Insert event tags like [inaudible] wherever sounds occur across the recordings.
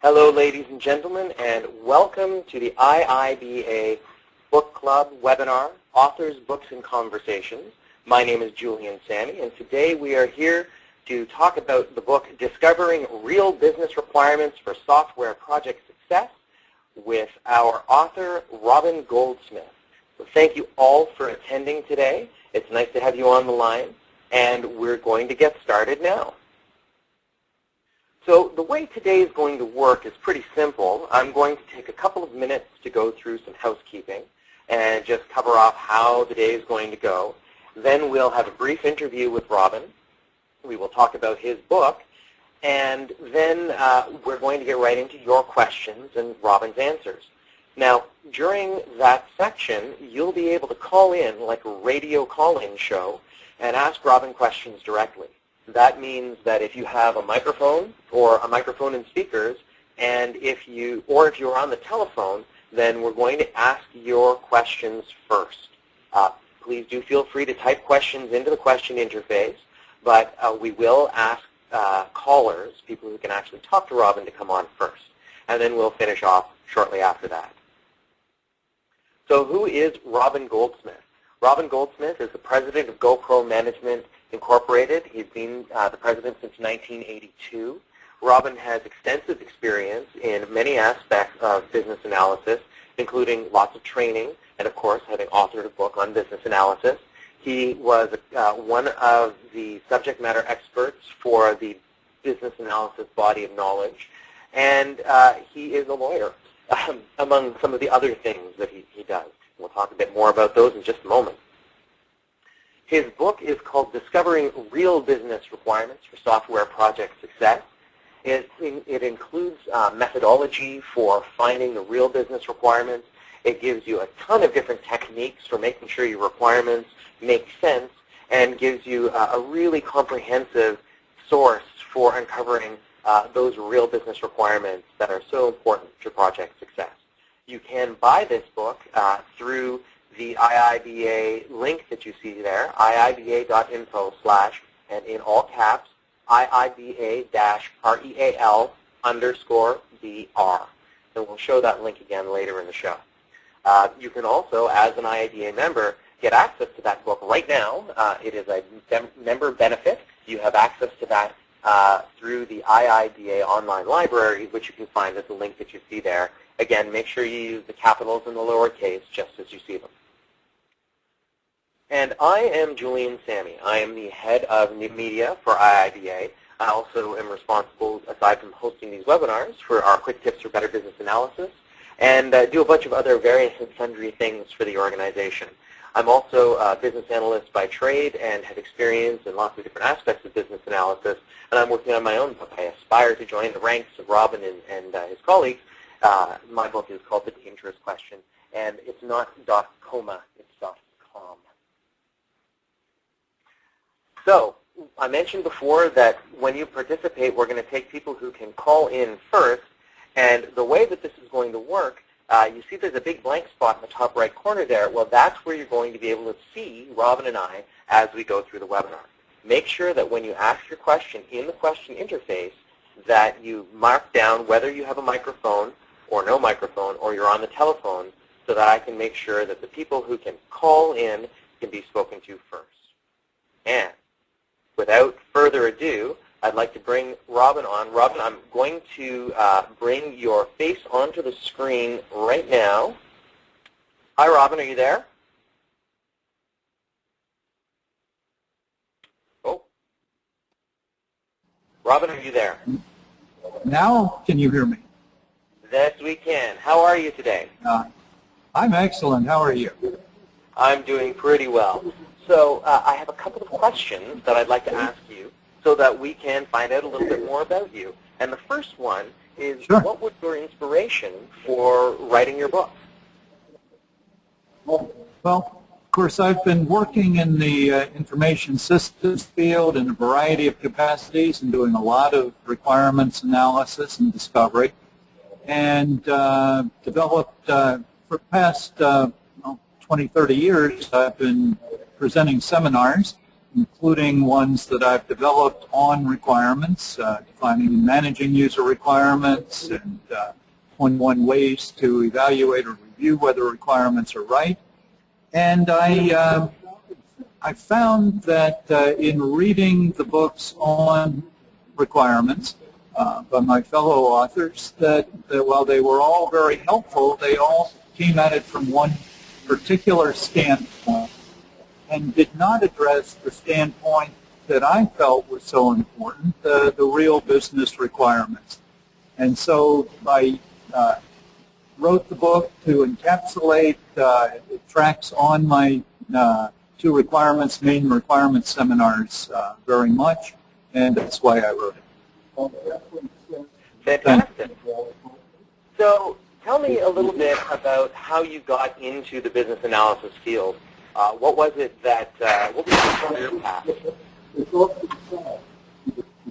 Hello, ladies and gentlemen, and welcome to the IIBA Book Club webinar, Authors, Books, and Conversations. My name is Julian Sammy, and today we are here to talk about the book Discovering Real Business Requirements for Software Project Success with our author, Robin Goldsmith. So thank you all for attending today. It's nice to have you on the line, and we're going to get started now. So the way today is going to work is pretty simple. I'm going to take a couple of minutes to go through some housekeeping and just cover off how the day is going to go. Then we'll have a brief interview with Robin. We will talk about his book. And then uh, we're going to get right into your questions and Robin's answers. Now, during that section, you'll be able to call in like a radio call-in show and ask Robin questions directly. That means that if you have a microphone or a microphone and speakers, and if you, or if you're on the telephone, then we're going to ask your questions first. Uh, please do feel free to type questions into the question interface, but uh, we will ask uh, callers, people who can actually talk to Robin, to come on first. And then we'll finish off shortly after that. So who is Robin Goldsmith? Robin Goldsmith is the president of GoPro Management Incorporated. He's been uh, the president since 1982. Robin has extensive experience in many aspects of business analysis, including lots of training and, of course, having authored a book on business analysis. He was uh, one of the subject matter experts for the business analysis body of knowledge, and uh, he is a lawyer, um, [laughs] among some of the other things that he, he does. We'll talk a bit more about those in just a moment. His book is called Discovering Real Business Requirements for Software Project Success. It, it includes uh, methodology for finding the real business requirements. It gives you a ton of different techniques for making sure your requirements make sense and gives you uh, a really comprehensive source for uncovering uh, those real business requirements that are so important to project success. You can buy this book uh, through the IIBA link that you see there, iiba.info slash, and in all caps, IIBA-REAL underscore BR. And we'll show that link again later in the show. Uh, you can also, as an IIBA member, get access to that book right now. Uh, it is a member benefit. You have access to that uh, through the IIBA online library, which you can find at the link that you see there. Again, make sure you use the capitals and the lowercase just as you see them. And I am Julian Sammy. I am the head of new media for IIBA. I also am responsible, aside from hosting these webinars, for our quick tips for better business analysis and uh, do a bunch of other various and sundry things for the organization. I'm also a business analyst by trade and have experience in lots of different aspects of business analysis, and I'm working on my own book. I aspire to join the ranks of Robin and, and uh, his colleagues. Uh, my book is called The Dangerous Question, and it's not .coma, it's .com. So I mentioned before that when you participate, we're going to take people who can call in first. And the way that this is going to work, uh, you see there's a big blank spot in the top right corner there. Well, that's where you're going to be able to see Robin and I as we go through the webinar. Make sure that when you ask your question in the question interface, that you mark down whether you have a microphone or no microphone or you're on the telephone so that I can make sure that the people who can call in can be spoken to first. And without further ado, I'd like to bring Robin on. Robin, I'm going to uh, bring your face onto the screen right now. Hi, Robin. Are you there? Oh. Robin, are you there? Now, can you hear me? Yes, we can. How are you today? Uh, I'm excellent. How are you? I'm doing pretty well. So uh, I have a couple of questions that I'd like to ask you so that we can find out a little bit more about you. And the first one is, sure. what was your inspiration for writing your book? Well, of course, I've been working in the uh, information systems field in a variety of capacities and doing a lot of requirements analysis and discovery and uh, developed uh, for the past uh, 20, 30 years, I've been presenting seminars, including ones that I've developed on requirements, uh, defining and managing user requirements, and uh, 21 ways to evaluate or review whether requirements are right. And I, uh, I found that uh, in reading the books on requirements uh, by my fellow authors, that, that while they were all very helpful, they all came at it from one particular standpoint and did not address the standpoint that I felt was so important, the, the real business requirements. And so I uh, wrote the book to encapsulate uh, tracks on my uh, two requirements, main requirements seminars uh, very much, and that's why I wrote it. Fantastic. So tell me a little bit about how you got into the business analysis field. Uh, what was it that, uh, what was career path?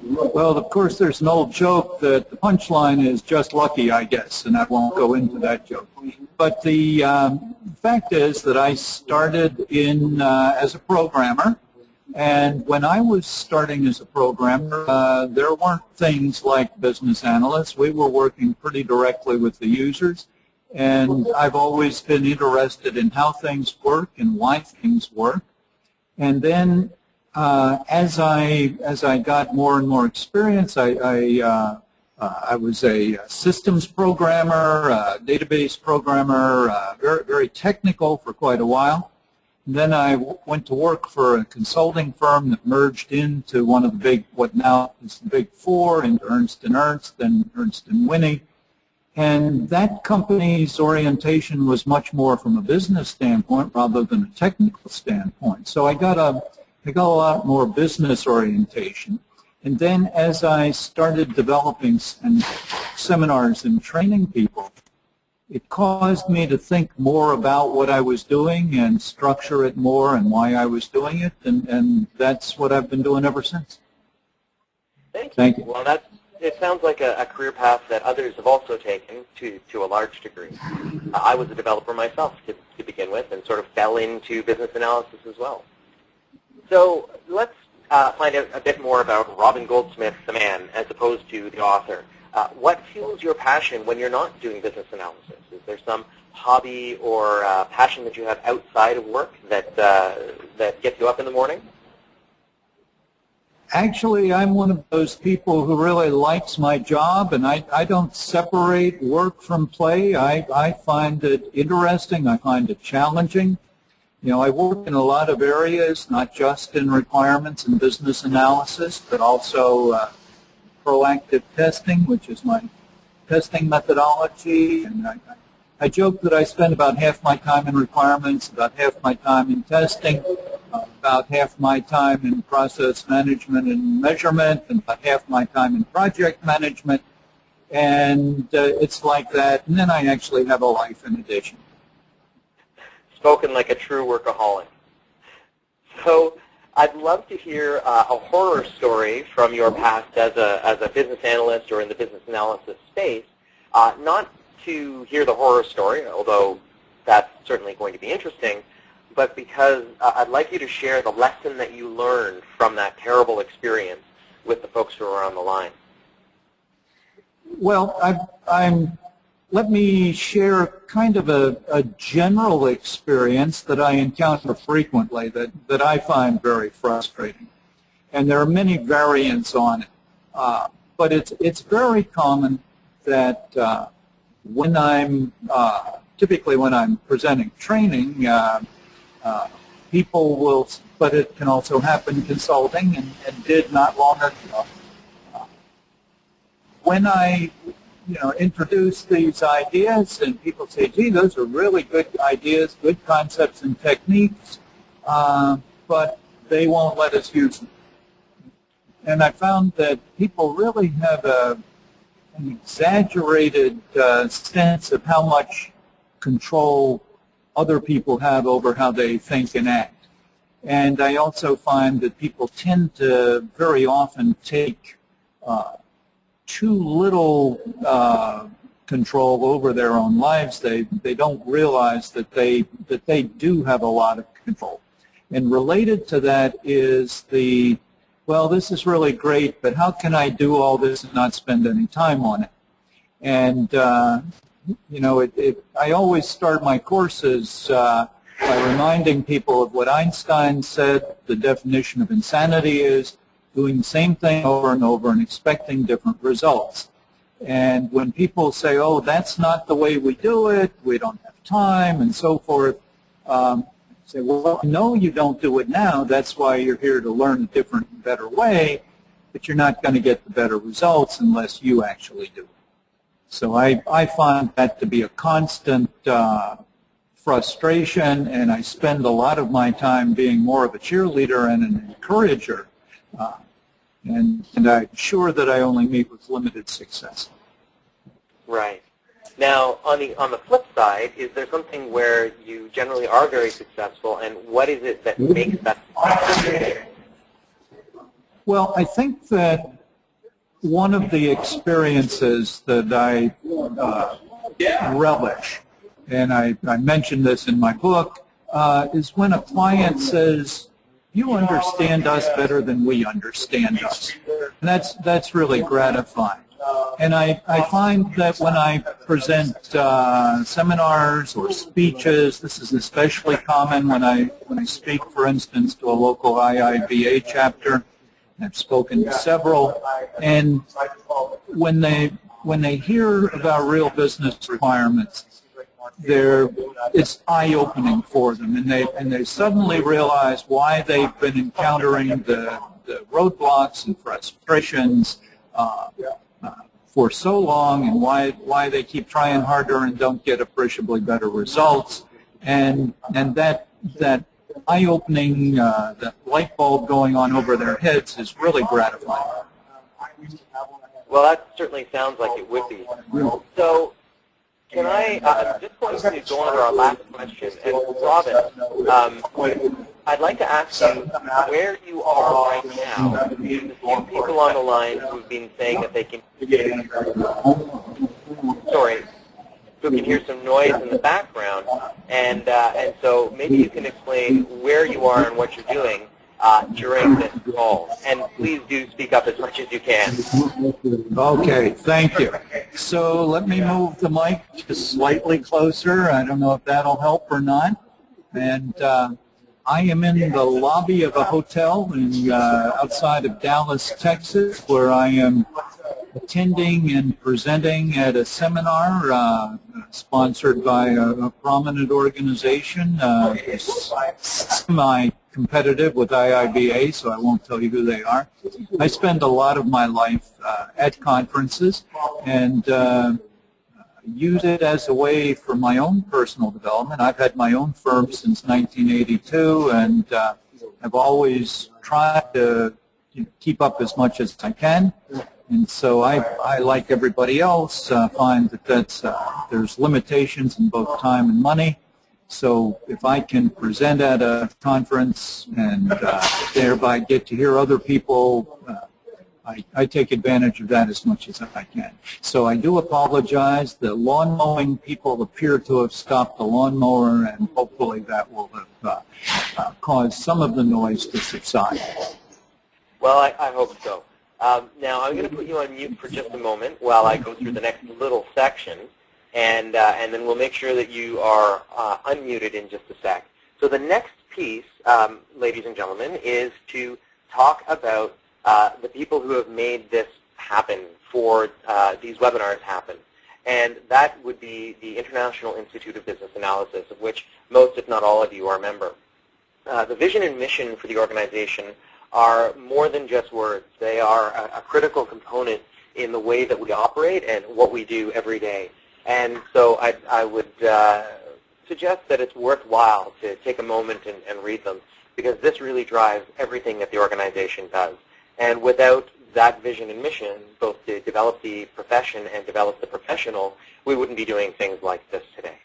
Well, of course, there's an old joke that the punchline is just lucky, I guess, and I won't go into that joke. But the um, fact is that I started in uh, as a programmer, and when I was starting as a programmer, uh, there weren't things like business analysts. We were working pretty directly with the users, and I've always been interested in how things work and why things work. And then uh, as I as I got more and more experience, I I, uh, uh, I was a systems programmer, a database programmer, uh, very very technical for quite a while. And then I went to work for a consulting firm that merged into one of the big what now is the big four, into Ernst and Ernst, then Ernst and Whinney. And that company's orientation was much more from a business standpoint rather than a technical standpoint. So I got a I got a lot more business orientation. And then as I started developing and seminars and training people, it caused me to think more about what I was doing and structure it more and why I was doing it, and, and that's what I've been doing ever since. Thank you. Thank you. Well, that's, it sounds like a, a, career path that others have also taken to, to a large degree. Uh, I was a developer myself to, to begin with and sort of fell into business analysis as well. So let's uh, find out a bit more about Robin Goldsmith, the man, as opposed to the author. Uh, what fuels your passion when you're not doing business analysis? Is there some hobby or uh, passion that you have outside of work that uh, that gets you up in the morning? Actually, I'm one of those people who really likes my job, and I, I don't separate work from play. I, I find it interesting. I find it challenging. You know, I work in a lot of areas, not just in requirements and business analysis, but also uh, proactive testing, which is my testing methodology. And I, I joke that I spend about half my time in requirements, about half my time in testing, about half my time in process management and measurement, and half my time in project management. And uh, it's like that. And then I actually have a life in addition spoken like a true workaholic. So I'd love to hear uh, a horror story from your past as a, as a business analyst or in the business analysis space. Uh, not to hear the horror story, although that's certainly going to be interesting, but because uh, I'd like you to share the lesson that you learned from that terrible experience with the folks who are on the line. Well, i am let me share kind of a, a, general experience that I encounter frequently that, that I find very frustrating. And there are many variants on it. Uh, but it's, it's very common that uh, when I'm, uh, typically when I'm presenting training, uh, people will, but it can also happen consulting and, and did not long ago. Uh, when I you know, introduce these ideas and people say, gee, those are really good ideas, good concepts and techniques, uh, but they won't let us use them. And I found that people really have a, an exaggerated uh, sense of how much control other people have over how they think and act. And I also find that people tend to very often take uh, too little uh, control over their own lives. They they don't realize that they that they do have a lot of control. And related to that is the, well, this is really great, but how can I do all this and not spend any time on it? And, uh, you know, it, it, I always start my courses uh, by reminding people of what Einstein said the definition of insanity is doing the same thing over and over and expecting different results. And when people say, oh, that's not the way we do it, we don't have time, and so forth, um, say, well, no, you don't do it now. That's why you're here to learn a different, better way, but you're not going to get the better results unless you actually do it. So I, I find that to be a constant uh, frustration, and I spend a lot of my time being more of a cheerleader and an encourager. Uh, and, and I'm sure that I only meet with limited success. Right. Now, on the on the flip side, is there something where you generally are very successful, and what is it that makes that? Well, I think that one of the experiences that I uh, relish, and I, I mentioned this in my book, uh, is when a client says, you understand us better than we understand us. And that's, that's really gratifying. And I, I find that when I present uh, seminars or speeches, this is especially common when I, when I speak, for instance, to a local IIBA chapter, I've spoken to several, and when they when they hear about real business requirements, they're it's eye-opening for them, and they and they suddenly realize why they've been encountering the, the roadblocks and frustrations uh, uh, for so long, and why why they keep trying harder and don't get appreciably better results, and and that that eye-opening, uh, the light bulb going on over their heads is really gratifying. Well, that certainly sounds like it would be. So, can I, uh, just going to go on to our last question, and Robin, um, I'd like to ask you where you are right now. There's a few people on the line who've been saying that they can, sorry, who can hear some noise in the background. And, uh, and so maybe you can explain where you are and what you're doing uh, during this call. And please do speak up as much as you can. Okay, thank you. So let me move the mic just slightly closer. I don't know if that'll help or not. And uh, I am in the lobby of a hotel in, uh, outside of Dallas, Texas, where I am attending and presenting at a seminar uh, sponsored by a, a prominent organization, uh, semi-competitive with IIBA, so I won't tell you who they are. I spend a lot of my life uh, at conferences and uh, use it as a way for my own personal development. I've had my own firm since 1982 and uh, I've always tried to keep up as much as I can. And so I, I like everybody else, uh, find that that's, uh, there's limitations in both time and money. So if I can present at a conference and uh, thereby get to hear other people, uh, I, I take advantage of that as much as I can. So I do apologize. The lawn mowing people appear to have stopped the lawnmower, and hopefully that will have uh, uh, caused some of the noise to subside. Well, I, I hope so. Um, now, I'm going to put you on mute for just a moment while I go through the next little section, and, uh, and then we'll make sure that you are uh, unmuted in just a sec. So the next piece, um, ladies and gentlemen, is to talk about uh, the people who have made this happen for uh, these webinars happen. And that would be the International Institute of Business Analysis, of which most, if not all of you, are a member. Uh, the vision and mission for the organization are more than just words. They are a, a critical component in the way that we operate and what we do every day. And so I, I would uh, suggest that it's worthwhile to take a moment and, and read them because this really drives everything that the organization does. And without that vision and mission, both to develop the profession and develop the professional, we wouldn't be doing things like this today.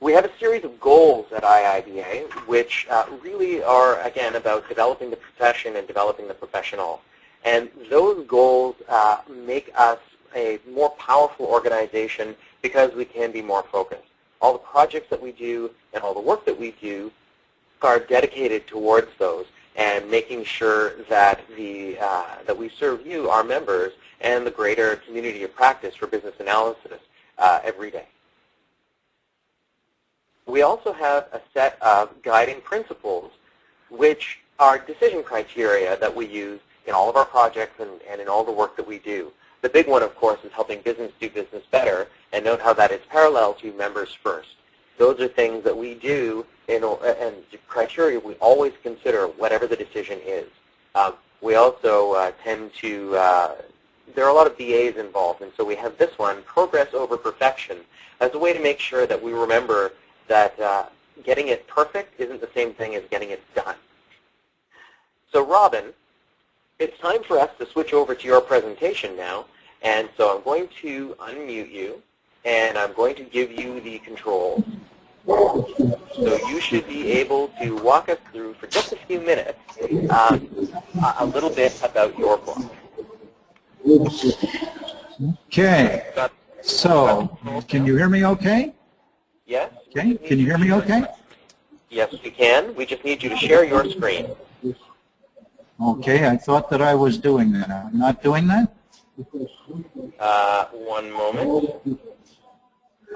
We have a series of goals at IIBA, which uh, really are, again, about developing the profession and developing the professional. And those goals uh, make us a more powerful organization because we can be more focused. All the projects that we do and all the work that we do are dedicated towards those and making sure that the uh, that we serve you, our members, and the greater community of practice for business analysis uh, every day. We also have a set of guiding principles which are decision criteria that we use in all of our projects and, and in all the work that we do. The big one, of course, is helping business do business better, and note how that is parallel to members first. Those are things that we do in, and criteria we always consider whatever the decision is. Um, we also uh, tend to, uh, there are a lot of BAs involved, and so we have this one, progress over perfection, as a way to make sure that we remember that uh, getting it perfect isn't the same thing as getting it done. So Robin, it's time for us to switch over to your presentation now, and so I'm going to unmute you, and I'm going to give you the controls. So you should be able to walk us through, for just a few minutes, um, a little bit about your book. Okay. So, can you hear me okay? Yes. Okay. Can you hear me okay? Yes, we can. We just need you to share your screen. Okay, I thought that I was doing that. I'm not doing that? Uh, one moment.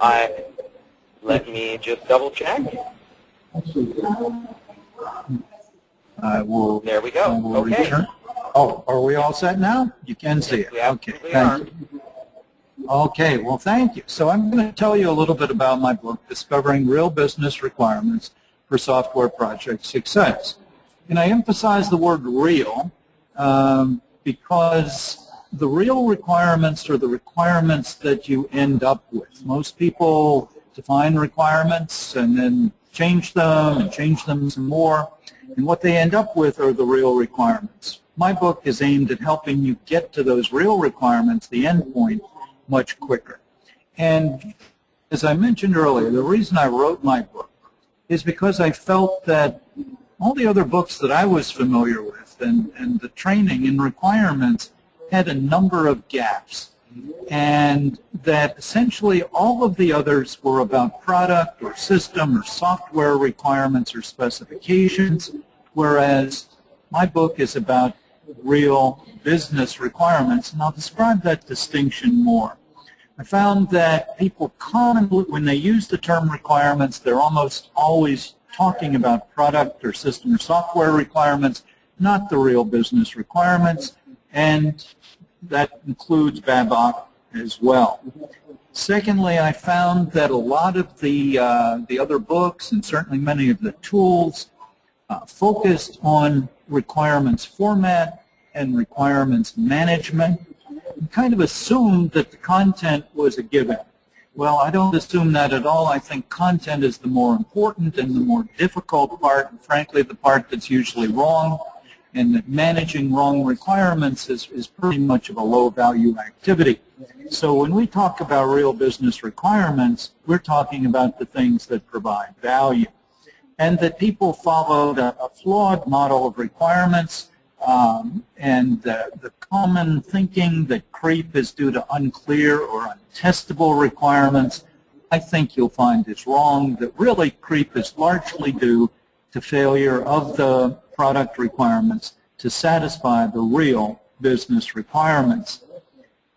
I let me just double check. I will. There we go. will Okay. return- Oh, are we all set now? You can see it. Okay, thank you. Okay, well, thank you. So I'm going to tell you a little bit about my book, Discovering Real Business Requirements for Software Project Success. And I emphasize the word real um, because the real requirements are the requirements that you end up with. Most people define requirements and then change them and change them some more. And what they end up with are the real requirements. My book is aimed at helping you get to those real requirements, the end point, much quicker. And as I mentioned earlier, the reason I wrote my book is because I felt that all the other books that I was familiar with and, and the training and requirements had a number of gaps and that essentially all of the others were about product or system or software requirements or specifications, whereas my book is about real business requirements, and I'll describe that distinction more. I found that people commonly, when they use the term requirements, they're almost always talking about product or system or software requirements, not the real business requirements, and that includes Babok as well. Secondly, I found that a lot of the, uh, the other books and certainly many of the tools uh, focused on requirements format and requirements management and kind of assumed that the content was a given. Well, I don't assume that at all. I think content is the more important and the more difficult part, and frankly, the part that's usually wrong, and that managing wrong requirements is, is pretty much of a low-value activity. So when we talk about real business requirements, we're talking about the things that provide value. And that people followed a, a flawed model of requirements um, and the common thinking that creep is due to unclear or untestable requirements, I think you'll find is wrong, that really creep is largely due to failure of the product requirements to satisfy the real business requirements.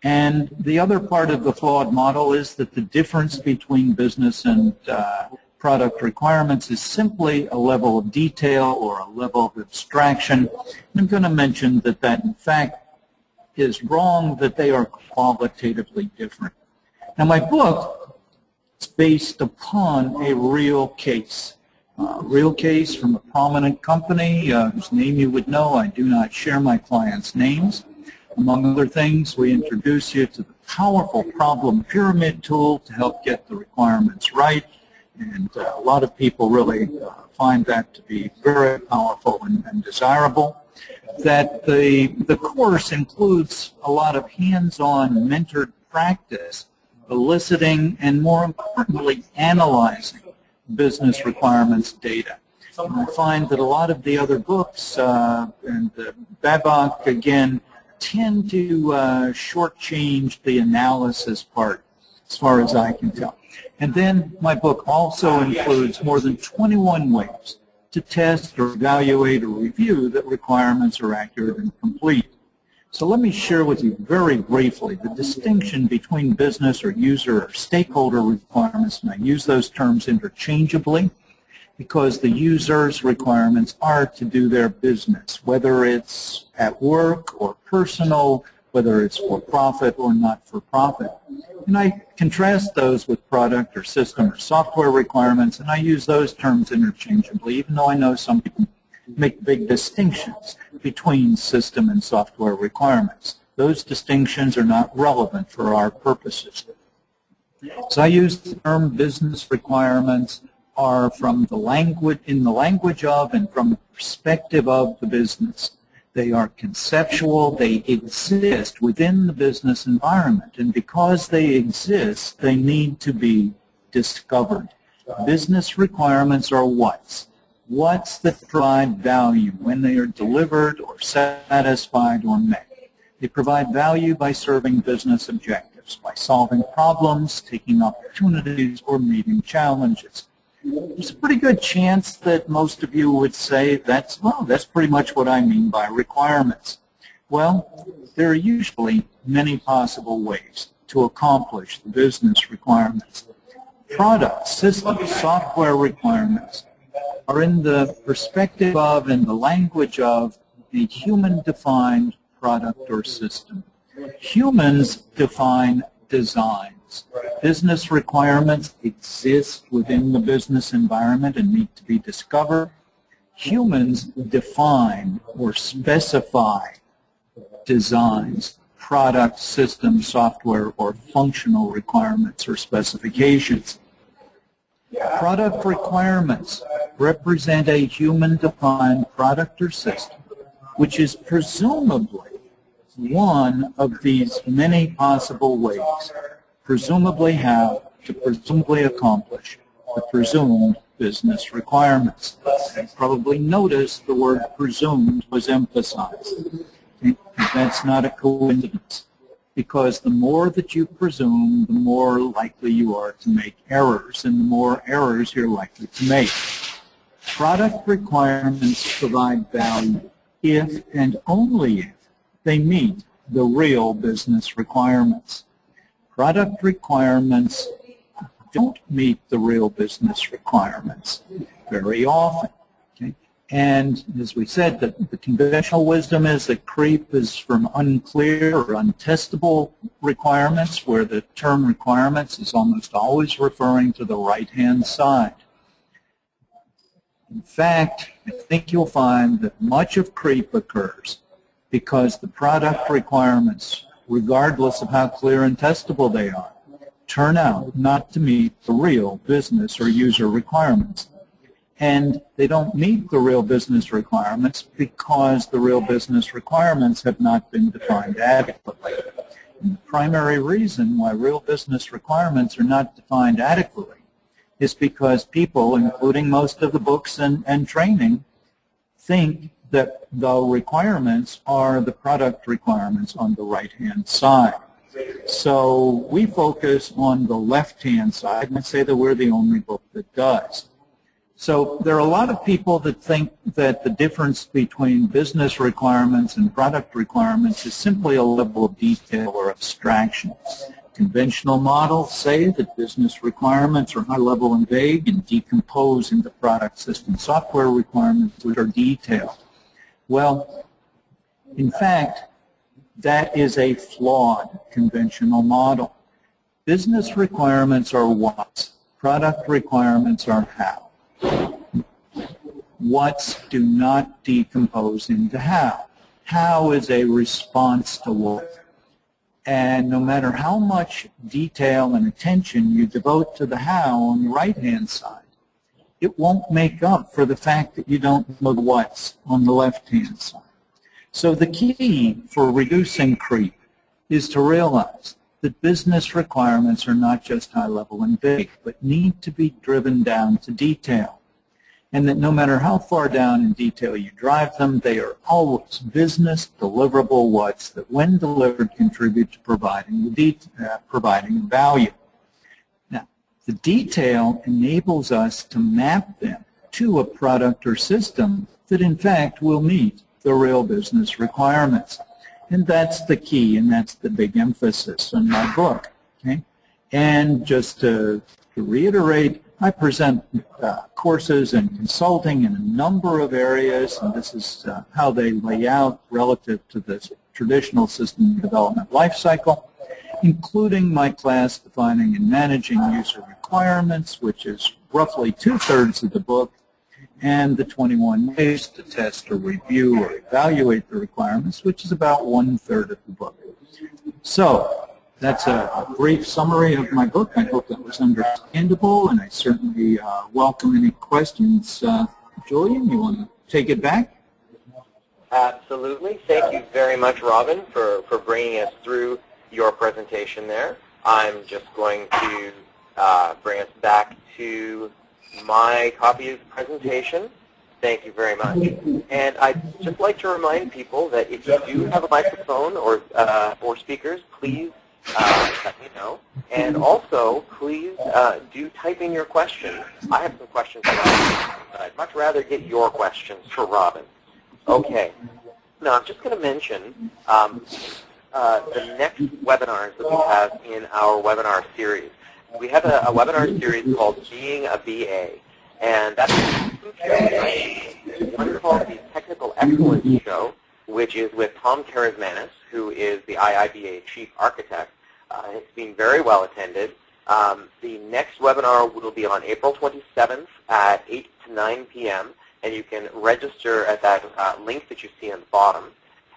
And the other part of the flawed model is that the difference between business and uh, product requirements is simply a level of detail or a level of abstraction. And I'm going to mention that that in fact is wrong, that they are qualitatively different. Now my book is based upon a real case. Real case from a prominent company uh, whose name you would know. I do not share my clients' names. Among other things, we introduce you to the powerful problem pyramid tool to help get the requirements right and uh, a lot of people really uh, find that to be very powerful and, and, desirable. That the, the course includes a lot of hands-on mentored practice, eliciting and more importantly analyzing business requirements data. And I find that a lot of the other books, uh, and uh, Babok again, tend to uh, shortchange the analysis part as far as I can tell. And then my book also includes more than 21 ways to test or evaluate or review that requirements are accurate and complete. So let me share with you very briefly the distinction between business or user or stakeholder requirements, and I use those terms interchangeably because the user's requirements are to do their business, whether it's at work or personal, whether it's for profit or not for profit. And I contrast those with product or system or software requirements, and I use those terms interchangeably, even though I know some people make big distinctions between system and software requirements. Those distinctions are not relevant for our purposes. So I use the term business requirements are from the language, in the language of and from the perspective of the business. They are conceptual, they exist within the business environment, and because they exist, they need to be discovered. Business requirements are what's. What's the provide value when they are delivered or satisfied or met. They provide value by serving business objectives, by solving problems, taking opportunities, or meeting challenges there's a pretty good chance that most of you would say that's, well, that's pretty much what I mean by requirements. Well, there are usually many possible ways to accomplish the business requirements. Product, system, software requirements are in the perspective of and the language of a human-defined product or system. Humans define designs. Business requirements exist within the business environment and need to be discovered. Humans define or specify designs, product, system, software, or functional requirements or specifications. Product requirements represent a human-defined product or system, which is presumably one of these many possible ways presumably have to presumably accomplish the presumed business requirements. You probably noticed the word presumed was emphasized. That's not a coincidence because the more that you presume, the more likely you are to make errors, and the more errors you're likely to make. Product requirements provide value if and only if they meet the real business requirements product requirements don't meet the real business requirements very often. And as we said, the, the conventional wisdom is that creep is from unclear or untestable requirements, where the term requirements is almost always referring to the right-hand side. In fact, I think you'll find that much of creep occurs because the product requirements regardless of how clear and testable they are, turn out not to meet the real business or user requirements. And they don't meet the real business requirements because the real business requirements have not been defined adequately. And the primary reason why real business requirements are not defined adequately is because people, including most of the books and, and training, think that the requirements are the product requirements on the right-hand side. So we focus on the left-hand side and say that we're the only book that does. So there are a lot of people that think that the difference between business requirements and product requirements is simply a level of detail or abstraction. Conventional models say that business requirements are high level and vague and decompose into product system software requirements which are detailed. Well, in fact, that is a flawed conventional model. Business requirements are what? Product requirements are how. What's do not decompose into how. How is a response to what. And no matter how much detail and attention you devote to the how on the right-hand side, it won't make up for the fact that you don't know the what's on the left-hand side. So the key for reducing creep is to realize that business requirements are not just high level and big, but need to be driven down to detail. And that no matter how far down in detail you drive them, they are always business deliverable what's that when delivered contribute to providing, the uh, providing value. Now, the detail enables us to map them to a product or system that in fact will meet the real business requirements. And that's the key, and that's the big emphasis in my book. Okay? And just to, to reiterate, I present uh, courses and consulting in a number of areas, and this is uh, how they lay out relative to the traditional system development life cycle, including my class defining and managing user requirements, which is roughly two-thirds of the book, and the 21 ways to test or review or evaluate the requirements, which is about one-third of the book. So that's a, brief summary of my book. I hope that was understandable, and I certainly uh, welcome any questions. Uh, Julian, you want to take it back? Absolutely. Thank you very much, Robin, for, for bringing us through your presentation there. I'm just going to uh, bring us back to my copy of the presentation. Thank you very much. And I'd just like to remind people that if you do have a microphone or, uh, or speakers, please uh, let me know. And also, please uh, do type in your questions. I have some questions for Robin, but I'd much rather get your questions for Robin. Okay. Now, I'm just going to mention um, uh, the next webinars that we have in our webinar series we have a, a, webinar series called Being a BA, and that's one called Technical Excellence Show, which is with Tom Karasmanis, who is the IIBA Chief Architect. Uh, it's been very well attended. Um, the next webinar will be on April 27th at 8 to 9 p.m., and you can register at that uh, link that you see on the bottom.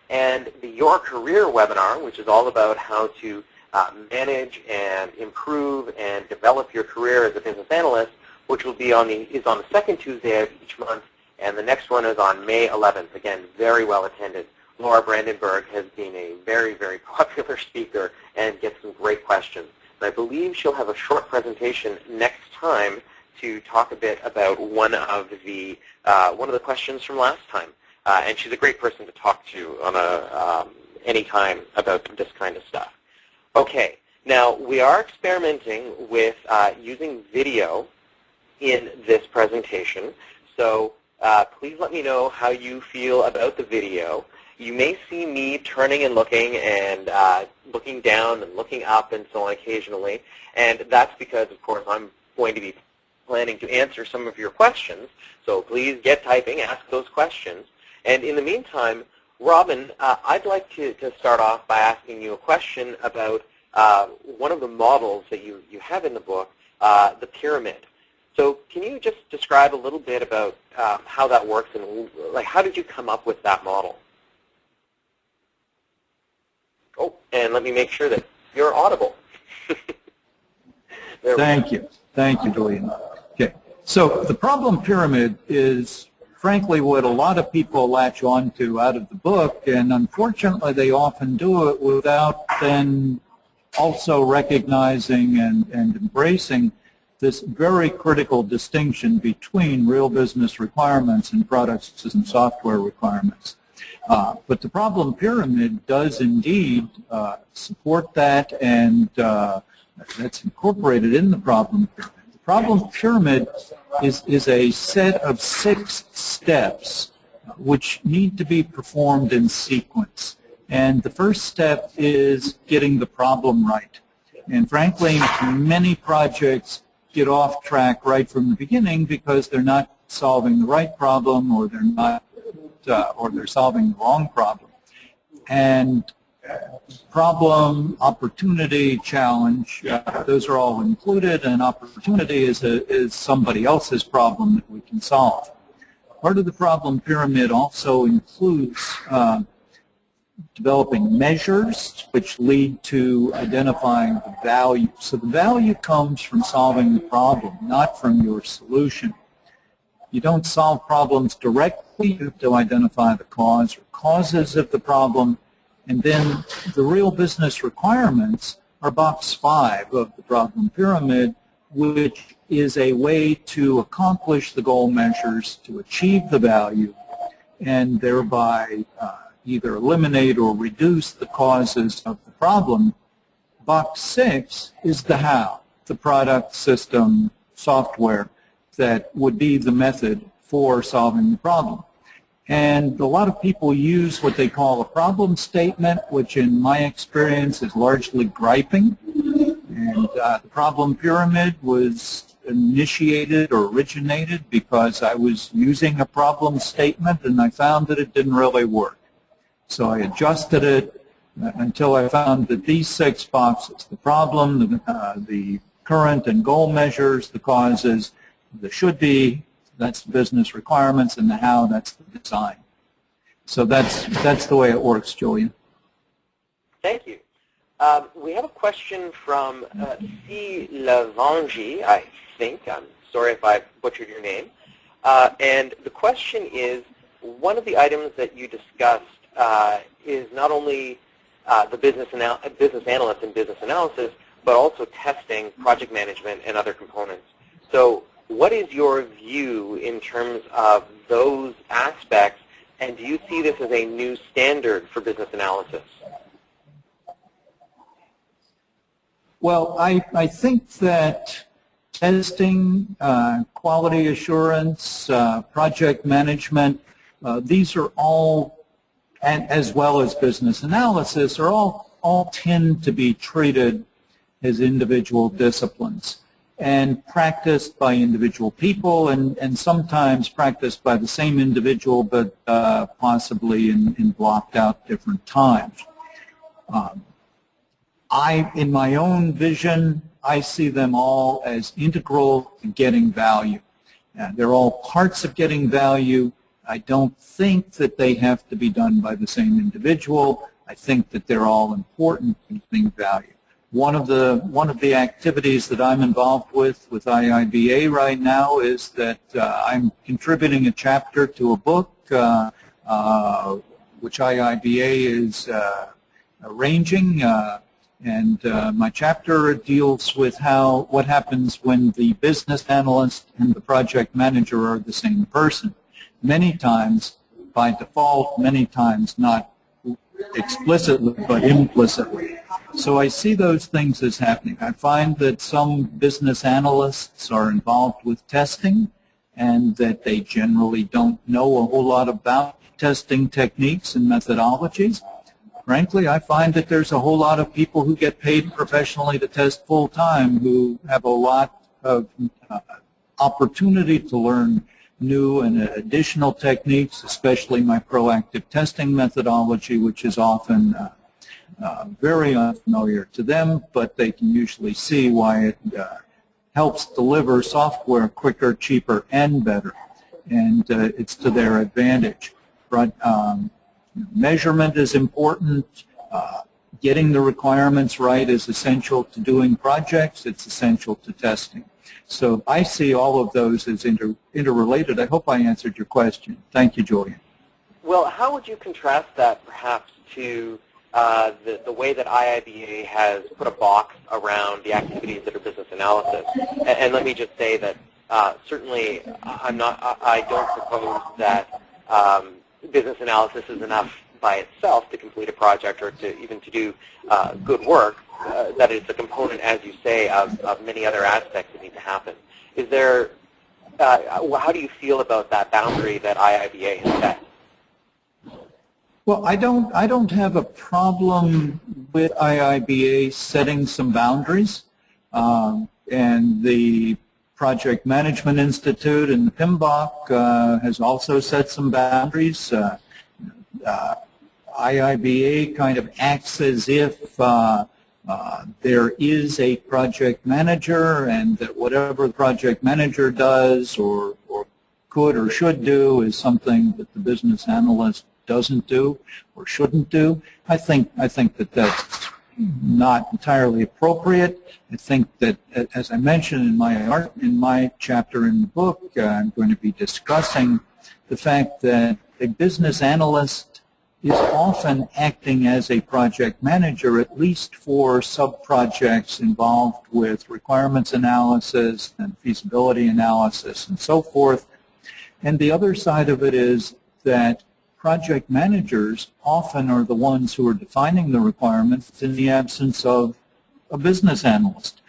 And the Your Career webinar, which is all about how to uh, manage and improve and develop your career as a business analyst, which will be on the is on the second Tuesday of each month, and the next one is on May 11th. Again, very well attended. Laura Brandenburg has been a very, very [laughs] popular speaker and gets some great questions. And I believe she'll have a short presentation next time to talk a bit about one of the uh, one of the questions from last time. Uh, and she's a great person to talk to on a um, any time about this kind of stuff. Okay, now we are experimenting with uh, using video in this presentation, so uh, please let me know how you feel about the video. You may see me turning and looking and uh, looking down and looking up and so on occasionally, and that's because, of course, I'm going to be planning to answer some of your questions, so please get typing, ask those questions. And in the meantime, Robin, uh, I'd like to, to start off by asking you a question about uh, one of the models that you, you have in the book, uh, the pyramid. So can you just describe a little bit about um, how that works and like how did you come up with that model? Oh, and let me make sure that you're audible. [laughs] Thank you. Thank you, Julian. Okay. So the problem pyramid is frankly what a lot of people latch on to out of the book, and unfortunately they often do it without then also recognizing and, and embracing this very critical distinction between real business requirements and products and software requirements. Uh, but the problem pyramid does indeed uh, support that and uh, that's incorporated in the problem pyramid. Problem pyramid is, is a set of six steps which need to be performed in sequence. And the first step is getting the problem right. And frankly, many projects get off track right from the beginning because they're not solving the right problem or they're not uh, or they're solving the wrong problem. And problem, opportunity, challenge, uh, those are all included, and opportunity is, a, is somebody else's problem that we can solve. Part of the problem pyramid also includes uh, developing measures which lead to identifying the value. So the value comes from solving the problem, not from your solution. You don't solve problems directly, you have to identify the cause or causes of the problem, and then the real business requirements are box five of the problem pyramid, which is a way to accomplish the goal measures, to achieve the value, and thereby uh, either eliminate or reduce the causes of the problem. Box six is the how, the product, system, software that would be the method for solving the problem. And a lot of people use what they call a problem statement, which in my experience is largely griping. And uh, the problem pyramid was initiated or originated because I was using a problem statement and I found that it didn't really work. So I adjusted it until I found that these six boxes, the problem, the, uh, the current and goal measures, the causes, the should be, that's business requirements, and the how, that's the design. So that's, that's the way it works, Julian. Thank you. Um, we have a question from uh, C. Lavangi, I think. I'm sorry if I butchered your name. Uh, and the question is, one of the items that you discussed uh, is not only uh, the business, business analyst and business analysis, but also testing, project management, and other components. So what is your view in terms of those aspects, and do you see this as a new standard for business analysis? Well, I, I think that testing, uh, quality assurance, uh, project management, uh, these are all, and as well as business analysis, are all, all tend to be treated as individual disciplines and practiced by individual people and, and sometimes practiced by the same individual but uh, possibly in, in, blocked out different times. Um, I, in my own vision, I see them all as integral to getting value. Uh, they're all parts of getting value. I don't think that they have to be done by the same individual. I think that they're all important to getting value. One of the one of the activities that I'm involved with with IIBA right now is that uh, I'm contributing a chapter to a book uh, uh, which IIBA is uh, arranging, uh, and uh, my chapter deals with how what happens when the business analyst and the project manager are the same person. Many times, by default, many times not explicitly but implicitly. So I see those things as happening. I find that some business analysts are involved with testing and that they generally don't know a whole lot about testing techniques and methodologies. Frankly, I find that there's a whole lot of people who get paid professionally to test full-time who have a lot of uh, opportunity to learn new and additional techniques, especially my proactive testing methodology, which is often uh, uh, very unfamiliar to them, but they can usually see why it uh, helps deliver software quicker, cheaper, and better. And uh, it's to their advantage. But um, measurement is important. Uh, getting the requirements right is essential to doing projects. It's essential to testing. So I see all of those as inter interrelated. I hope I answered your question. Thank you, Julian. Well, how would you contrast that perhaps to uh, the, the way that IIBA has put a box around the activities that are business analysis? And, and let me just say that uh, certainly I'm not, I don't propose that um, business analysis is enough by itself to complete a project or to even to do uh, good work, uh, that it's a component, as you say, of, of many other aspects that need to happen. Is there, uh, how do you feel about that boundary that IIBA has set? Well, I don't, I don't have a problem with IIBA setting some boundaries. Um, and the Project Management Institute and the PMBOK uh, has also set some boundaries. Uh, uh, IIBA kind of acts as if uh, there is a project manager and that whatever the project manager does or, or could or should do is something that the business analyst doesn't do or shouldn't do. I think, I think that that's not entirely appropriate. I think that, as I mentioned in my art, in my chapter in the book, uh, I'm going to be discussing the fact that a business analyst is often acting as a project manager, at least for sub-projects involved with requirements analysis and feasibility analysis and so forth. And the other side of it is that project managers often are the ones who are defining the requirements in the absence of a business analyst.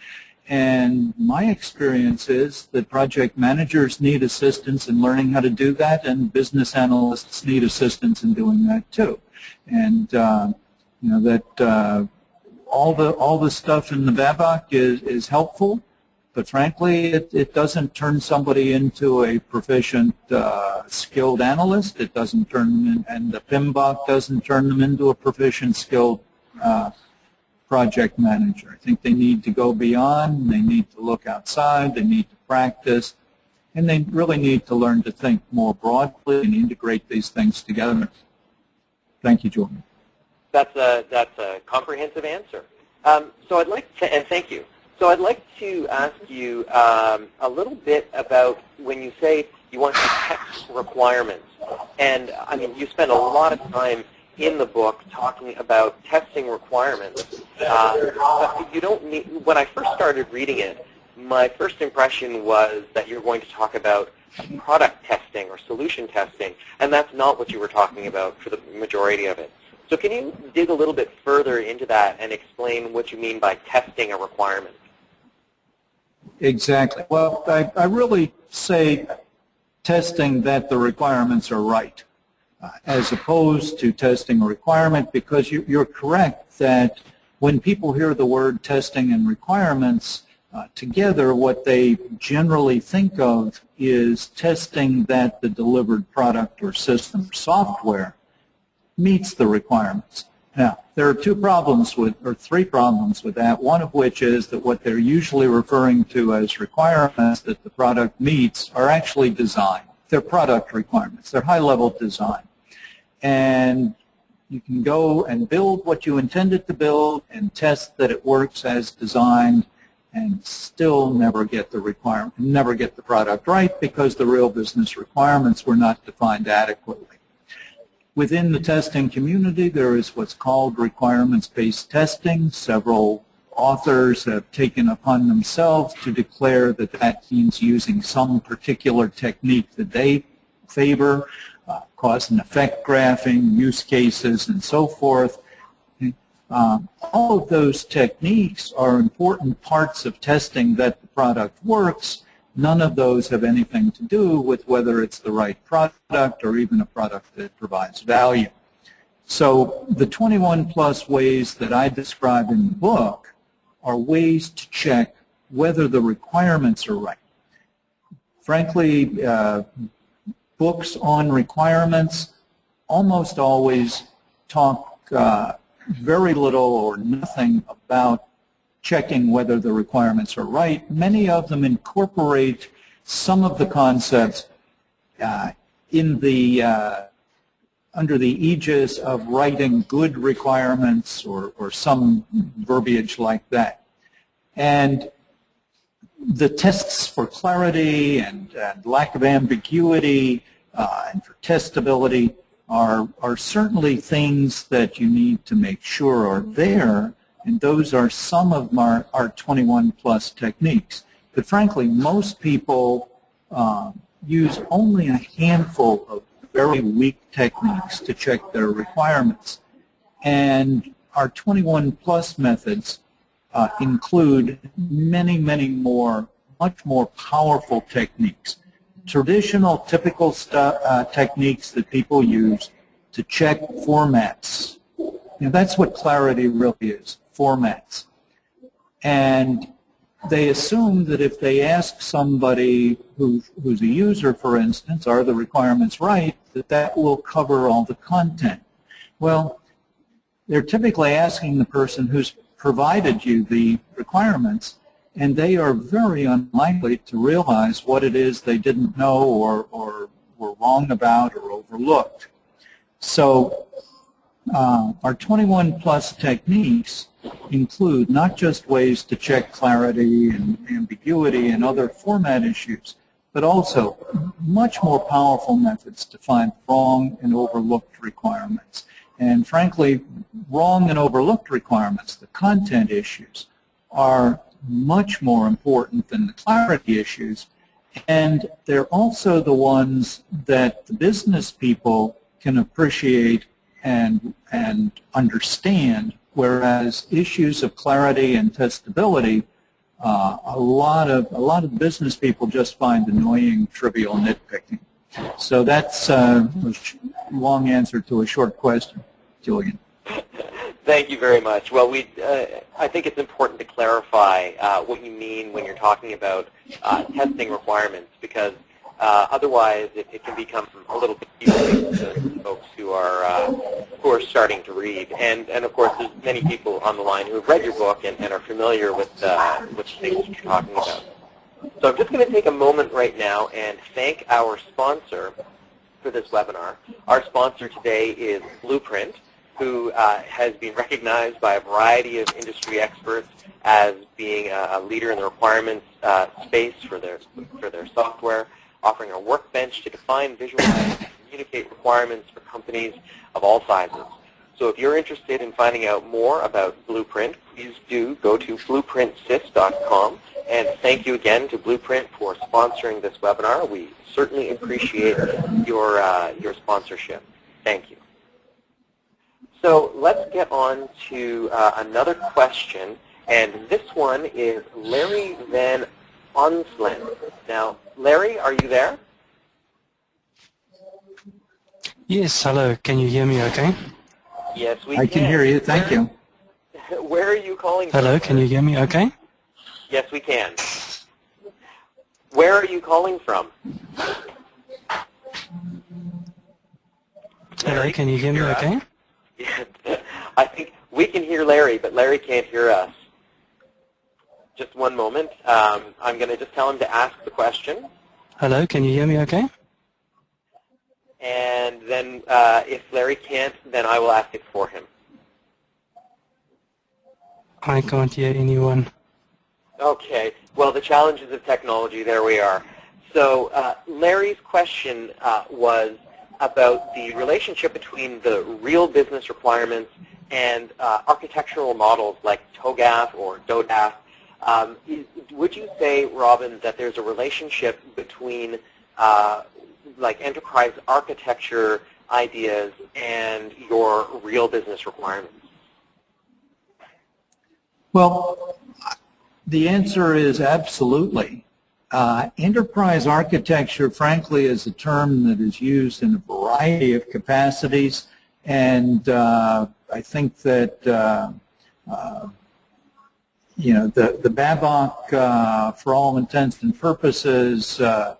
And my experience is that project managers need assistance in learning how to do that, and business analysts need assistance in doing that too. And uh, you know that uh, all the all the stuff in the BABOK is is helpful, but frankly, it, it doesn't turn somebody into a proficient, uh, skilled analyst. It doesn't turn them in, and the PMBOK doesn't turn them into a proficient, skilled uh, project manager. I think they need to go beyond. They need to look outside. They need to practice. And they really need to learn to think more broadly and integrate these things together. Thank you, Jordan. That's a, that's a comprehensive answer. Um, so I'd like to, and thank you. So I'd like to ask you um, a little bit about when you say you want to test requirements. And I mean, you spend a lot of time in the book talking about testing requirements. Uh, you don't need, when I first started reading it, my first impression was that you're going to talk about product testing or solution testing, and that's not what you were talking about for the majority of it. So can you dig a little bit further into that and explain what you mean by testing a requirement? Exactly. Well, I, I really say testing that the requirements are right, as opposed to testing a requirement, because you, you're correct that when people hear the word testing and requirements uh, together, what they generally think of is testing that the delivered product or system software meets the requirements. Now, there are two problems with, or three problems with that, one of which is that what they're usually referring to as requirements that the product meets are actually design. They're product requirements. They're high-level design. And you can go and build what you intended to build and test that it works as designed and still never get the requirement, never get the product right because the real business requirements were not defined adequately. Within the testing community, there is what's called requirements-based testing. Several authors have taken upon themselves to declare that that means using some particular technique that they favor, cause and effect graphing, use cases, and so forth. Uh, all of those techniques are important parts of testing that the product works, None of those have anything to do with whether it's the right product or even a product that provides value. So the 21 plus ways that I describe in the book are ways to check whether the requirements are right. Frankly, uh, books on requirements almost always talk uh, very little or nothing about checking whether the requirements are right. Many of them incorporate some of the concepts uh, in the uh, under the aegis of writing good requirements or, or some verbiage like that. And the tests for clarity and, and lack of ambiguity uh, and for testability are, are certainly things that you need to make sure are there and those are some of our, our 21 plus techniques. But frankly, most people uh, use only a handful of very weak techniques to check their requirements. And our 21 plus methods uh, include many, many more, much more powerful techniques. Traditional, typical uh, techniques that people use to check formats. You know, that's what clarity really is formats. And they assume that if they ask somebody who, who's a user, for instance, are the requirements right, that that will cover all the content. Well, they're typically asking the person who's provided you the requirements, and they are very unlikely to realize what it is they didn't know or, or were wrong about or overlooked. So uh, our 21 plus techniques include not just ways to check clarity and ambiguity and other format issues, but also much more powerful methods to find wrong and overlooked requirements. And frankly, wrong and overlooked requirements, the content issues, are much more important than the clarity issues. And they're also the ones that the business people can appreciate and, and understand whereas issues of clarity and testability uh, a lot of a lot of business people just find annoying, trivial nitpicking. So that's uh, a long answer to a short question, Julian. Thank you very much. Well, we, uh, I think it's important to clarify uh, what you mean when you're talking about uh, testing requirements because uh, otherwise it, it, can become a little confusing to folks who are uh, who are starting to read. And, and of course, there's many people on the line who have read your book and, and are familiar with, uh, with things that you're talking about. So I'm just going to take a moment right now and thank our sponsor for this webinar. Our sponsor today is Blueprint who uh, has been recognized by a variety of industry experts as being a, a leader in the requirements uh, space for their, for their software, offering a workbench to define, visualize, and communicate requirements for companies of all sizes. So if you're interested in finding out more about Blueprint, please do go to blueprintsys.com. And thank you again to Blueprint for sponsoring this webinar. We certainly appreciate your, uh, your sponsorship. Thank you. So let's get on to uh, another question, and this one is Larry Van Onslen. Now, Larry, are you there? Yes, hello. Can you hear me okay? Yes, we I can. hear you. Thank you. [laughs] Where are you calling hello, from? Hello, can you hear me okay? Yes, we can. Where are you calling from? Hello, can you hear me okay? [laughs] I think we can hear Larry, but Larry can't hear us. Just one moment. Um, I'm going to just tell him to ask the question. Hello, can you hear me okay? And then uh, if Larry can't, then I will ask it for him. I can't hear anyone. Okay. Well, the challenges of technology, there we are. So uh, Larry's question uh, was, about the relationship between the real business requirements and uh, architectural models like TOGAF or DODAF. Um, is, would you say, Robin, that there's a relationship between uh, like enterprise architecture ideas and your real business requirements? Well, the answer is absolutely. Uh, enterprise architecture, frankly, is a term that is used in a variety of capacities, and uh, I think that uh, uh you know the the BABOK, uh, for all intents and purposes, uh,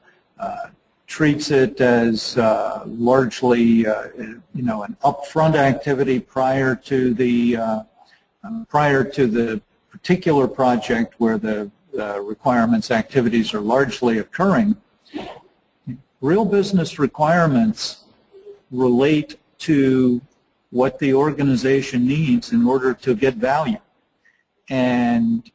treats it as largely you know an upfront activity prior to the prior to the particular project where the uh, requirements activities are largely occurring, real business requirements relate to what the organization needs in order to get value. And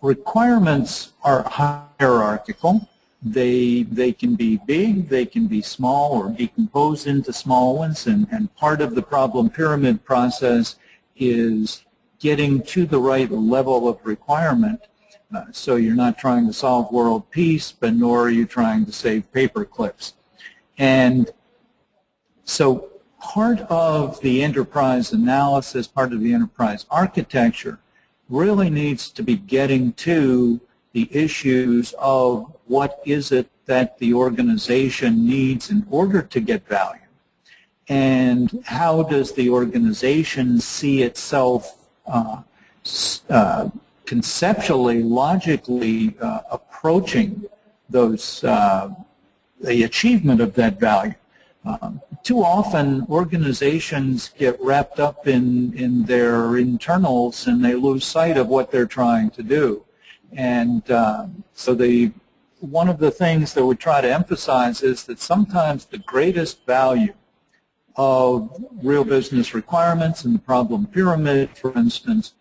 requirements are hierarchical. They, they can be big, they can be small or decomposed into small ones, and, and part of the problem pyramid process is getting to the right level of requirement so you're not trying to solve world peace, but nor are you trying to save paper clips. And so part of the enterprise analysis, part of the enterprise architecture really needs to be getting to the issues of what is it that the organization needs in order to get value and how does the organization see itself uh, uh, conceptually, logically uh, approaching those uh, the achievement of that value. Um, too often, organizations get wrapped up in in their internals and they lose sight of what they're trying to do. And uh, so, the one of the things that we try to emphasize is that sometimes the greatest value of real business requirements and the problem pyramid, for instance,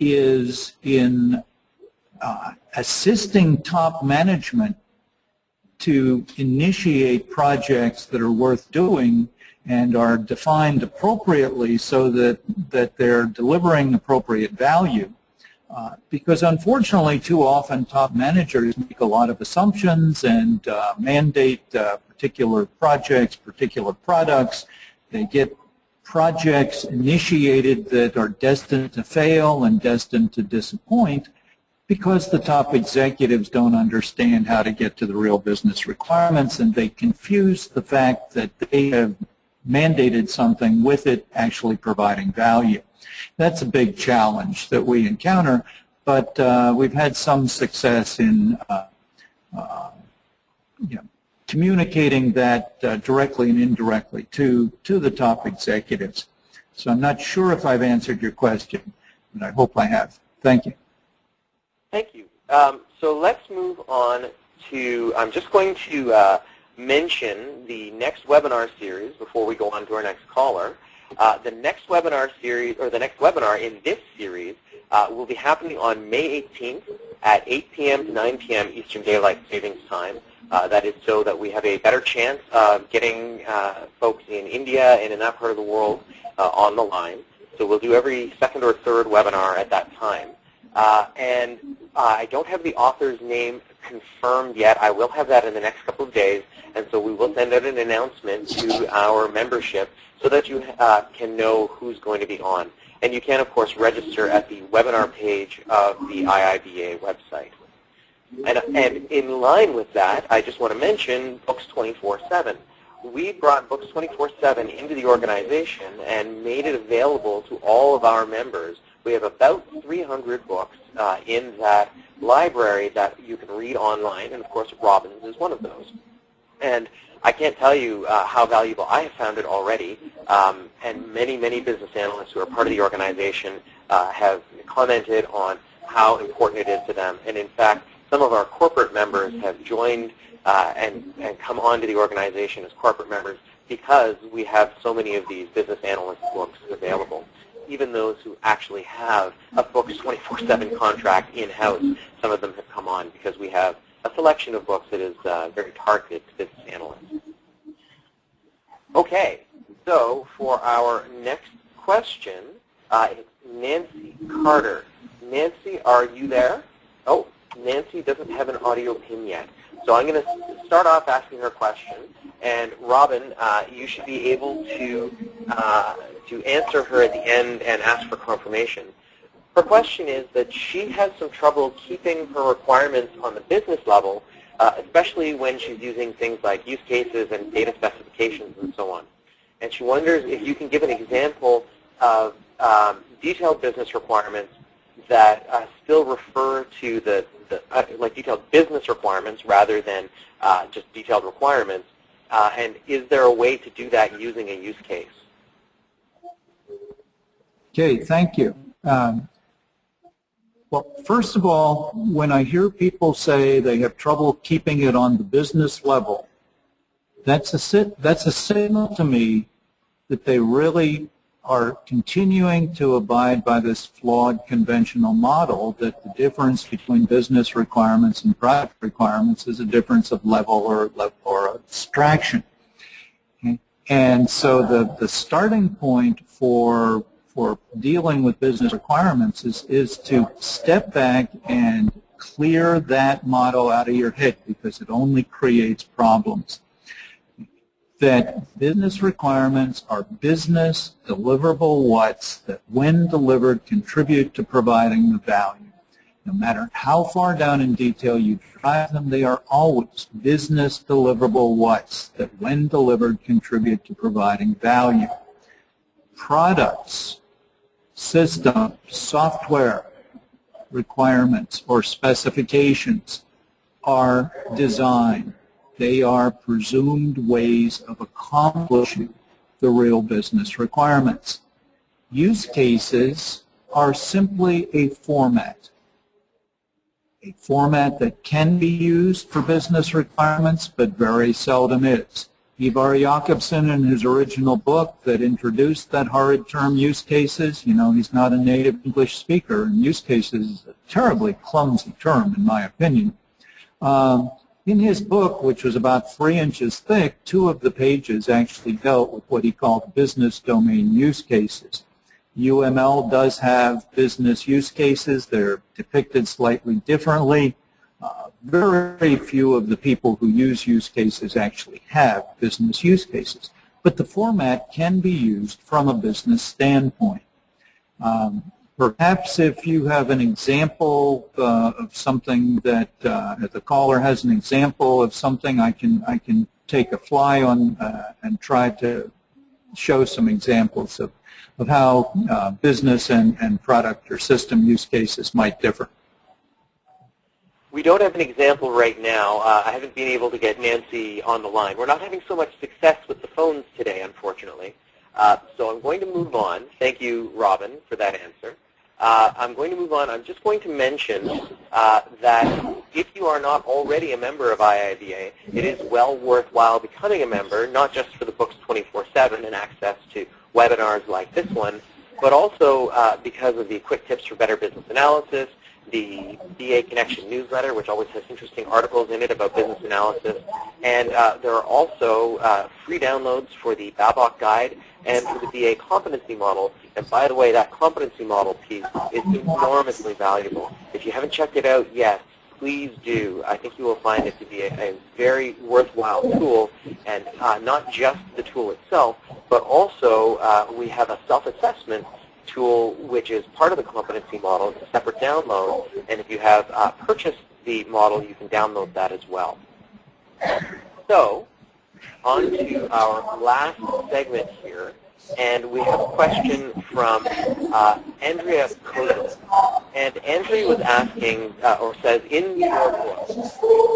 is in uh, assisting top management to initiate projects that are worth doing and are defined appropriately so that, that they're delivering appropriate value. Uh, because unfortunately, too often top managers make a lot of assumptions and uh, mandate uh, particular projects, particular products. They get projects initiated that are destined to fail and destined to disappoint, because the top executives don't understand how to get to the real business requirements and they confuse the fact that they have mandated something with it actually providing value. That's a big challenge that we encounter, but uh, we've had some success in uh, uh, you know, communicating that uh, directly and indirectly to, to the top executives. So I'm not sure if I've answered your question, but I hope I have. Thank you. Thank you. Um, so let's move on to, I'm just going to uh, mention the next webinar series before we go on to our next caller. Uh, the next webinar series, or the next webinar in this series, uh, will be happening on May 18th at 8 p.m. to 9 p.m. Eastern Daylight Savings Time. Uh, that is so that we have a better chance of getting uh, folks in India and in that part of the world uh, on the line. So we'll do every second or third webinar at that time. And I don't have the author's name confirmed yet. I will have that in the next couple of days, and so we will send out an announcement to our membership so that you uh, can know who's going to be on. And you can, of course, register at the webinar page of the IIBA website. And, and in line with that, I just want to mention Books 24-7. We brought Books 24-7 into the organization and made it available to all of our members we have about 300 books uh, in that library that you can read online, and of course Robin's is one of those. And I can't tell you uh, how valuable I have found it already, um, and many, many business analysts who are part of the organization uh, have commented on how important it is to them. And in fact, some of our corporate members have joined uh, and, and come onto the organization as corporate members because we have so many of these business analyst books available even those who actually have a Books 24-7 contract in-house, some of them have come on because we have a selection of books that is uh, very targeted to business analysts. Okay, so for our next question, uh, it's Nancy Carter. Nancy, are you there? Oh, Nancy doesn't have an audio pin yet. So I'm going to start off asking her question. And Robin, uh, you should be able to uh, to answer her at the end and ask for confirmation. Her question is that she has some trouble keeping her requirements on the business level, uh, especially when she's using things like use cases and data specifications and so on. And she wonders if you can give an example of um, detailed business requirements that uh, still refer to the, the uh, like detailed business requirements rather than uh, just detailed requirements. Uh, and is there a way to do that using a use case? Okay, thank you. Um, well, first of all, when I hear people say they have trouble keeping it on the business level, that's a, that's a signal to me that they really are continuing to abide by this flawed conventional model that the difference between business requirements and product requirements is a difference of level or, or abstraction. And so the, the starting point for for dealing with business requirements is, is to step back and clear that model out of your head because it only creates problems. That business requirements are business deliverable what's that when delivered contribute to providing the value. No matter how far down in detail you drive them, they are always business deliverable what's that when delivered contribute to providing value. Products system, software requirements or specifications are design. They are presumed ways of accomplishing the real business requirements. Use cases are simply a format. A format that can be used for business requirements, but very seldom is. Ivar Jacobson in his original book that introduced that horrid term use cases, you know, he's not a native English speaker, and use cases is a terribly clumsy term in my opinion. Um, in his book, which was about three inches thick, two of the pages actually dealt with what he called business domain use cases. UML does have business use cases. They're depicted slightly differently very few of the people who use use cases actually have business use cases. But the format can be used from a business standpoint. Um, Perhaps if you have an example uh, of something that uh, if the caller has an example of something, I can I can take a fly on uh, and try to show some examples of of how uh, business and, and product or system use cases might differ. We don't have an example right now. Uh, I haven't been able to get Nancy on the line. We're not having so much success with the phones today, unfortunately. Uh, so I'm going to move on. Thank you, Robin, for that answer. Uh, I'm going to move on. I'm just going to mention uh, that if you are not already a member of IIBA, it is well worthwhile becoming a member, not just for the books 24-7 and access to webinars like this one, but also uh, because of the quick tips for better business analysis, the BA Connection newsletter, which always has interesting articles in it about business analysis. And uh, there are also uh, free downloads for the BABOK Guide and for the BA Competency Model. And by the way, that competency model piece is enormously valuable. If you haven't checked it out yet, please do. I think you will find it to be a, a very worthwhile tool, and uh, not just the tool itself, but also uh, we have a self-assessment tool, which is part of the competency model. It's a separate download, and if you have uh, purchased the model, you can download that as well. So, on to our last segment here, and we have a question from uh, Andrea. And Andrea was asking, uh, or says, in your book,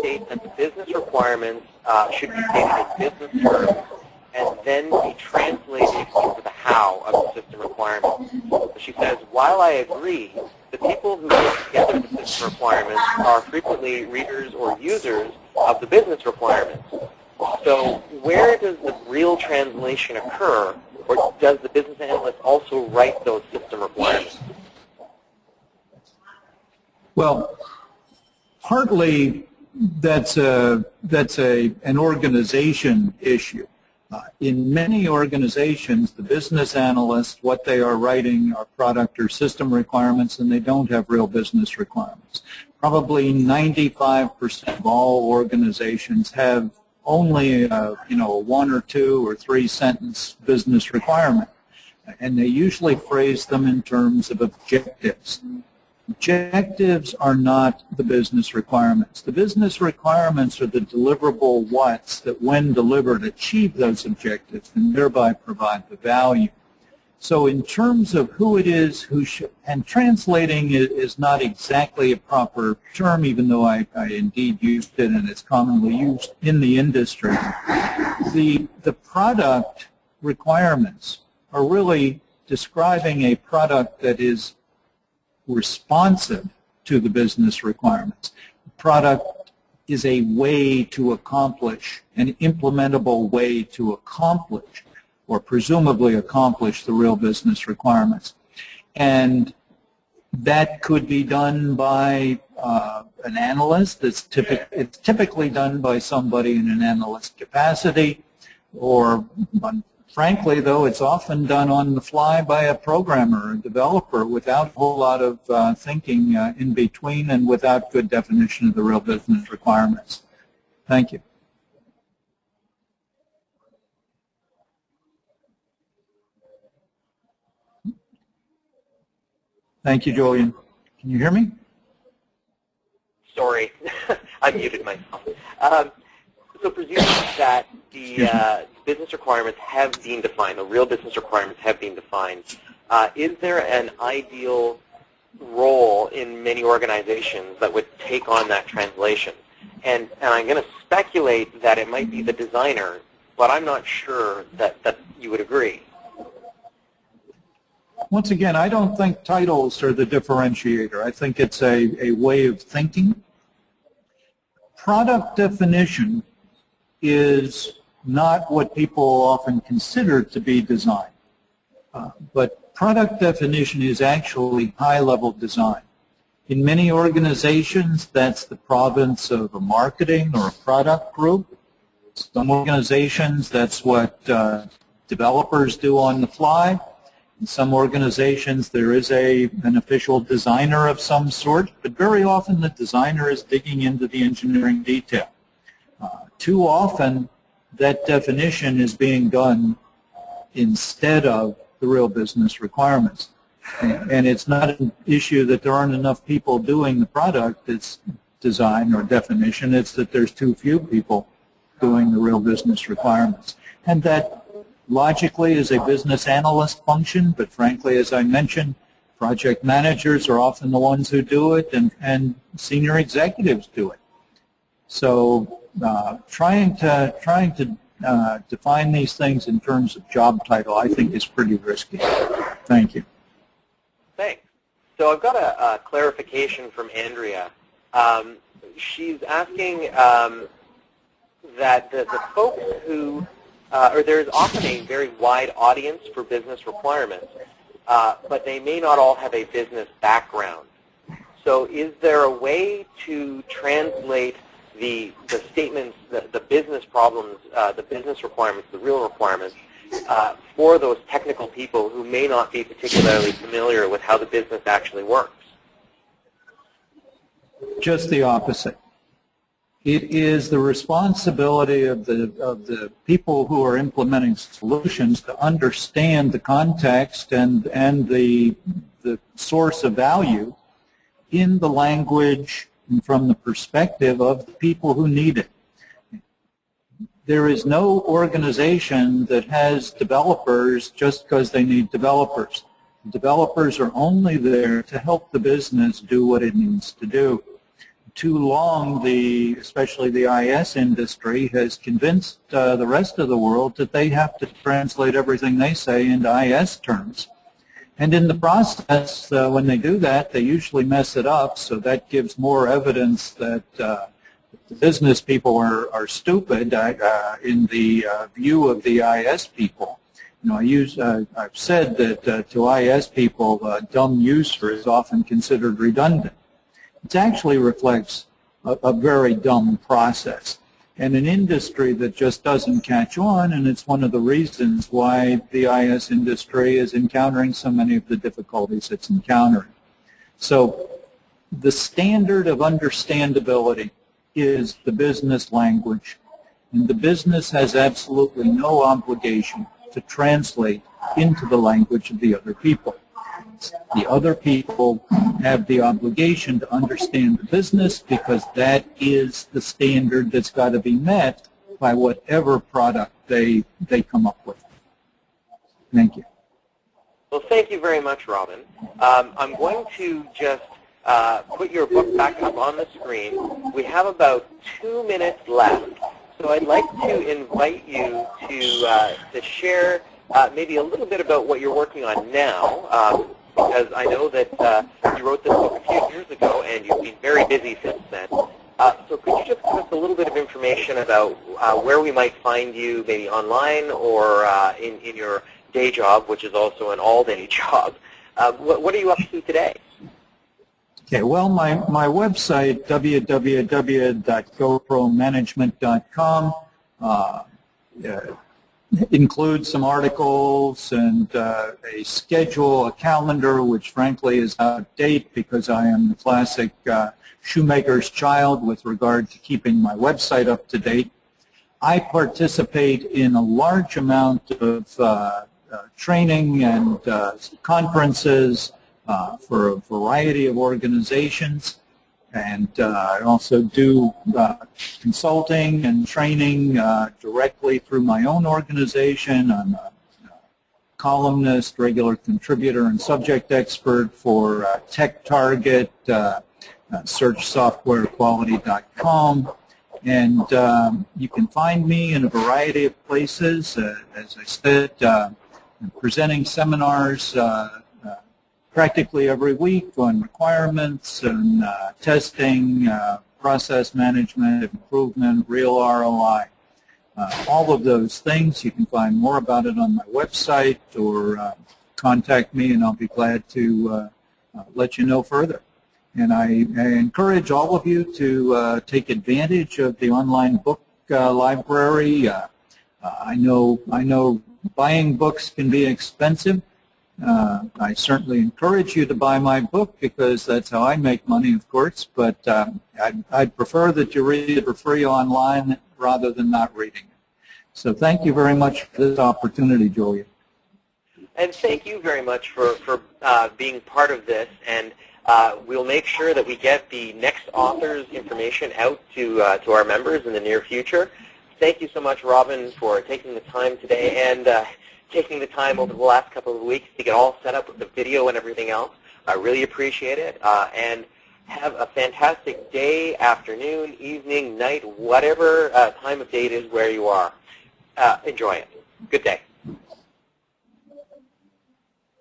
state that the business requirements uh, should be stated in business terms and then be translated into the how of the system requirements. So she says, while I agree, the people who put together the system requirements are frequently readers or users of the business requirements. So where does the real translation occur, or does the business analyst also write those system requirements? Well, partly that's a that's a an organization issue. Uh, in many organizations, the business analysts, what they are writing are product or system requirements, and they don't have real business requirements. Probably 95% of all organizations have only, a, you know, a one or two or three sentence business requirement, and they usually phrase them in terms of objectives. Objectives are not the business requirements. The business requirements are the deliverable whats that, when delivered, achieve those objectives and thereby provide the value. So in terms of who it is who should, and translating is not exactly a proper term, even though I, I indeed used it and it's commonly used in the industry. The, the product requirements are really describing a product that is responsive to the business requirements. The product is a way to accomplish, an implementable way to accomplish, or presumably accomplish the real business requirements. And that could be done by uh, an analyst. It's, typic it's typically done by somebody in an analyst capacity, or Frankly, though, it's often done on the fly by a programmer or developer without a whole lot of uh, thinking uh, in between and without good definition of the real business requirements. Thank you. Thank you, Julian. Can you hear me? Sorry, [laughs] I muted myself. Um, so presuming that the uh, business requirements have been defined, the real business requirements have been defined, uh, is there an ideal role in many organizations that would take on that translation? And, and I'm going to speculate that it might be the designer, but I'm not sure that, that you would agree. Once again, I don't think titles are the differentiator. I think it's a, a way of thinking. Product definition is not what people often consider to be design. Uh, but product definition is actually high-level design. In many organizations, that's the province of a marketing or a product group. Some organizations, that's what uh, developers do on the fly. In some organizations, there is a, an official designer of some sort, but very often the designer is digging into the engineering detail too often that definition is being done instead of the real business requirements. And it's not an issue that there aren't enough people doing the product that's design or definition. It's that there's too few people doing the real business requirements. And that logically is a business analyst function, but frankly, as I mentioned, project managers are often the ones who do it and, and senior executives do it. So uh, trying to, trying to uh, define these things in terms of job title, I think is pretty risky. Thank you. Thanks. So I've got a, a clarification from Andrea. Um, she's asking um, that the, the folks who, uh, or there's often a very wide audience for business requirements, uh, but they may not all have a business background. So is there a way to translate the, the statements, the, the business problems, uh, the business requirements, the real requirements, uh, for those technical people who may not be particularly familiar with how the business actually works? Just the opposite. It is the responsibility of the, of the people who are implementing solutions to understand the context and, and the, the source of value in the language and from the perspective of the people who need it. There is no organization that has developers just because they need developers. Developers are only there to help the business do what it needs to do too long, the especially the IS industry has convinced uh, the rest of the world that they have to translate everything they say into IS terms. And in the process, uh, when they do that, they usually mess it up. So that gives more evidence that uh, the business people are, are stupid uh, in the uh, view of the IS people. You know, I use, uh, I've said that to IS people, dumb user is often considered redundant. It actually reflects a, a very dumb process and an industry that just doesn't catch on, and it's one of the reasons why the IS industry is encountering so many of the difficulties it's encountering. So the standard of understandability is the business language, and the business has absolutely no obligation to translate into the language of the other people. The other people have the obligation to understand the business because that is the standard that's got to be met by whatever product they, they come up with. Thank you. Well, thank you very much, Robin. Um, I'm going to just uh, put your book back up on the screen. We have about two minutes left. So I'd like to invite you to, uh, to share uh, maybe a little bit about what you're working on now. Um, because I know that uh, you wrote this book a few years ago and you've been very busy since then. Uh, so could you just give us a little bit of information about uh, where we might find you, maybe online or uh, in, in your day job, which is also an all-day [laughs] job? Uh, what, what, are you up to today? Okay, well, my, my website, www.gopromanagement.com, uh, includes some articles and uh, a schedule, a calendar, which frankly is out of date because I am the classic uh, shoemaker's child with regard to keeping my website up to date. I participate in a large amount of uh, uh training and uh, conferences uh, for a variety of organizations. And uh, I also do uh, consulting and training uh, directly through my own organization. I'm a columnist, regular contributor, and subject expert for uh, TechTarget, uh, uh, SearchSoftwareQuality.com. And um, you can find me in a variety of places. Uh, as I said, I'm presenting seminars practically every week on requirements and uh, testing, uh, process management, improvement, real ROI. Uh, all of those things, you can find more about it on my website or uh, contact me and I'll be glad to uh, uh, let you know further. And I, I, encourage all of you to take advantage of the online book library. I know I know buying books can be expensive, uh, I certainly encourage you to buy my book because that's how I make money, of course, but um, I'd, I'd, prefer that you read it for free online rather than not reading it. So thank you very much for this opportunity, Julia. And thank you very much for, for uh, being part of this. And uh, we'll make sure that we get the next author's information out to, uh, to our members in the near future. Thank you so much, Robin, for taking the time today and uh, taking the time over the last couple of weeks to get all set up with the video and everything else. I really appreciate it. Uh, and have a fantastic day, afternoon, evening, night, whatever uh, time of day it is where you are. Uh, enjoy it. Good day.